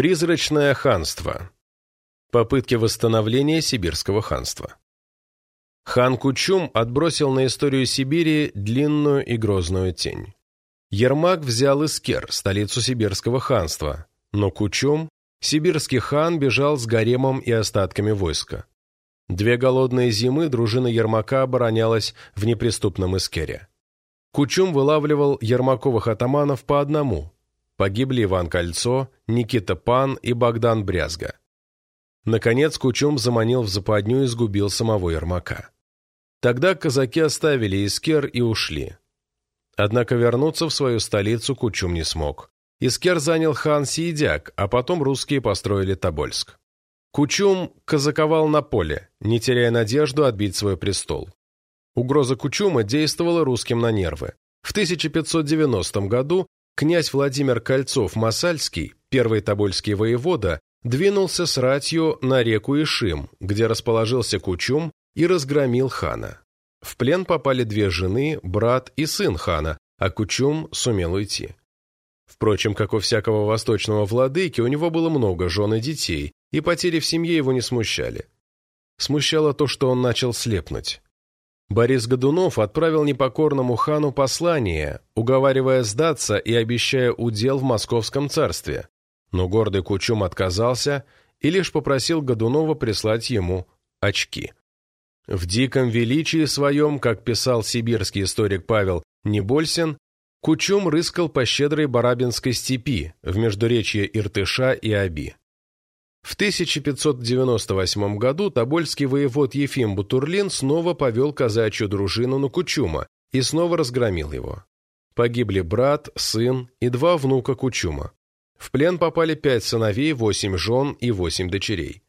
Призрачное ханство. Попытки восстановления сибирского ханства. Хан Кучум отбросил на историю Сибири длинную и грозную тень. Ермак взял Искер, столицу сибирского ханства, но Кучум, сибирский хан, бежал с гаремом и остатками войска. Две голодные зимы дружина Ермака оборонялась в неприступном Искере. Кучум вылавливал ермаковых атаманов по одному. Погибли Иван Кольцо, Никита Пан и Богдан Брязга. Наконец Кучум заманил в западню и сгубил самого Ермака. Тогда казаки оставили Искер и ушли. Однако вернуться в свою столицу Кучум не смог. Искер занял хан Сиедяк, а потом русские построили Тобольск. Кучум казаковал на поле, не теряя надежду отбить свой престол. Угроза Кучума действовала русским на нервы. В 1590 году князь Владимир Кольцов-Масальский, первый тобольский воевода, двинулся с ратью на реку Ишим, где расположился Кучум и разгромил хана. В плен попали две жены, брат и сын хана, а Кучум сумел уйти. Впрочем, как у всякого восточного владыки, у него было много жен и детей, и потери в семье его не смущали. Смущало то, что он начал слепнуть. Борис Годунов отправил непокорному хану послание, уговаривая сдаться и обещая удел в московском царстве, но гордый Кучум отказался и лишь попросил Годунова прислать ему очки. В диком величии своем, как писал сибирский историк Павел Небольсин, Кучум рыскал по щедрой Барабинской степи в междуречье Иртыша и Аби. В 1598 году тобольский воевод Ефим Бутурлин снова повел казачью дружину на Кучума и снова разгромил его. Погибли брат, сын и два внука Кучума. В плен попали пять сыновей, восемь жен и восемь дочерей.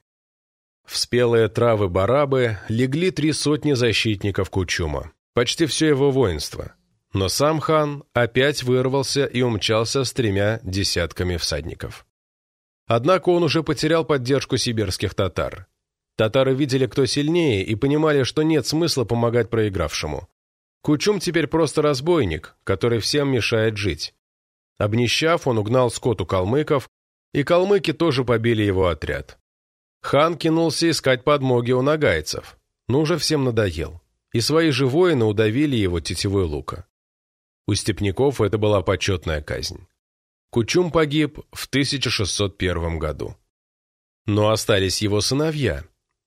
В спелые травы Барабы легли три сотни защитников Кучума, почти все его воинство. Но сам хан опять вырвался и умчался с тремя десятками всадников. Однако он уже потерял поддержку сибирских татар. Татары видели, кто сильнее, и понимали, что нет смысла помогать проигравшему. Кучум теперь просто разбойник, который всем мешает жить. Обнищав, он угнал скоту калмыков, и калмыки тоже побили его отряд. Хан кинулся искать подмоги у нагайцев, но уже всем надоел, и свои же воины удавили его тетивой лука. У степняков это была почетная казнь. Кучум погиб в 1601 году. Но остались его сыновья.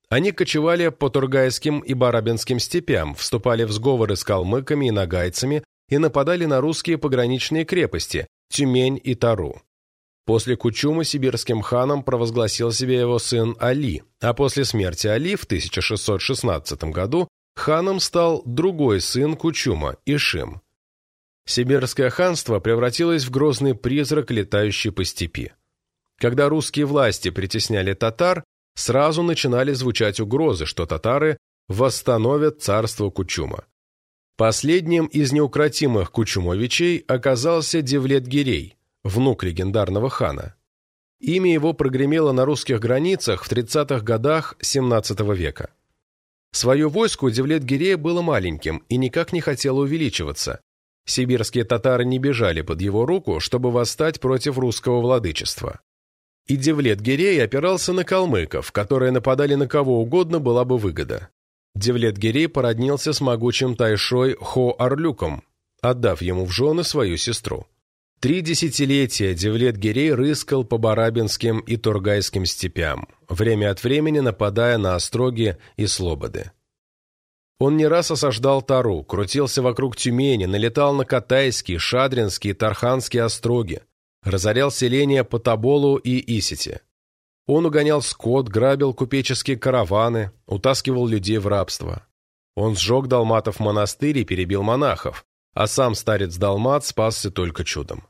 Они кочевали по Тургайским и Барабинским степям, вступали в сговоры с калмыками и нагайцами и нападали на русские пограничные крепости Тюмень и Тару. После Кучума сибирским ханом провозгласил себе его сын Али, а после смерти Али в 1616 году ханом стал другой сын Кучума, Ишим. Сибирское ханство превратилось в грозный призрак, летающий по степи. Когда русские власти притесняли татар, сразу начинали звучать угрозы, что татары восстановят царство Кучума. Последним из неукротимых Кучумовичей оказался Девлет-Гирей, внук легендарного хана. Имя его прогремело на русских границах в 30-х годах XVII века. Свое войско у Девлет-Гирея было маленьким и никак не хотело увеличиваться, Сибирские татары не бежали под его руку, чтобы восстать против русского владычества. И Девлет-Гирей опирался на калмыков, которые нападали на кого угодно была бы выгода. Девлет-Гирей породнился с могучим тайшой Хо-Орлюком, отдав ему в жены свою сестру. Три десятилетия Девлет-Гирей рыскал по Барабинским и Тургайским степям, время от времени нападая на остроги и слободы. Он не раз осаждал Тару, крутился вокруг Тюмени, налетал на Катайские, Шадринские и Тарханские остроги, разорял селения по Тоболу и Исите. Он угонял скот, грабил купеческие караваны, утаскивал людей в рабство. Он сжег Далматов монастырь и перебил монахов, а сам старец Далмат спасся только чудом.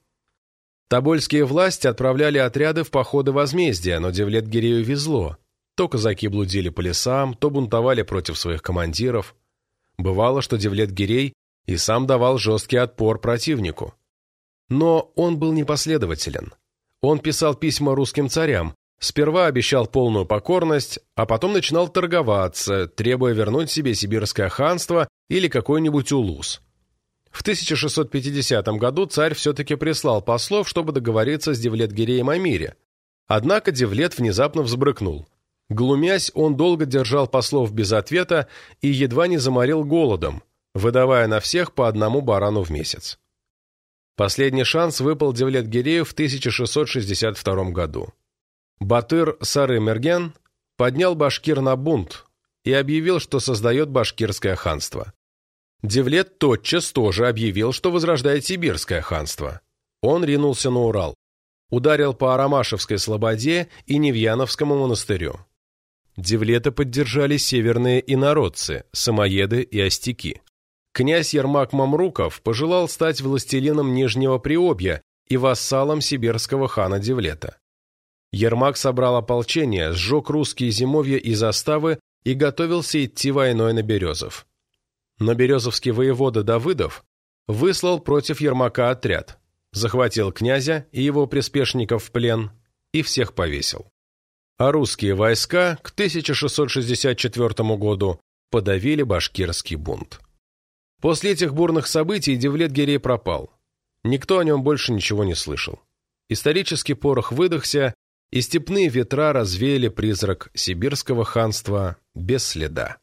Тобольские власти отправляли отряды в походы возмездия, но Девлет-Гирею везло. То казаки блудили по лесам, то бунтовали против своих командиров. Бывало, что Девлет-Гирей и сам давал жесткий отпор противнику. Но он был непоследователен. Он писал письма русским царям, сперва обещал полную покорность, а потом начинал торговаться, требуя вернуть себе сибирское ханство или какой-нибудь улус. В 1650 году царь все-таки прислал послов, чтобы договориться с Девлет-Гиреем о мире, Однако Девлет внезапно взбрыкнул. Глумясь, он долго держал послов без ответа и едва не заморил голодом, выдавая на всех по одному барану в месяц. Последний шанс выпал Девлет-Гирею в 1662 году. Батыр Сары-Мерген поднял башкир на бунт и объявил, что создает башкирское ханство. Девлет тотчас тоже объявил, что возрождает сибирское ханство. Он ринулся на Урал. Ударил по Арамашевской слободе и Невьяновскому монастырю. Девлета поддержали северные инородцы, самоеды и остяки. Князь Ермак Мамруков пожелал стать властелином Нижнего Приобья и вассалом сибирского хана Девлета. Ермак собрал ополчение, сжег русские зимовья и заставы и готовился идти войной на Березов. Но березовский воевода Давыдов выслал против Ермака отряд, захватил князя и его приспешников в плен и всех повесил. А русские войска к 1664 году подавили башкирский бунт. После этих бурных событий Девлет-Гирей пропал. Никто о нем больше ничего не слышал. Исторический порох выдохся, и степные ветра развеяли призрак сибирского ханства без следа.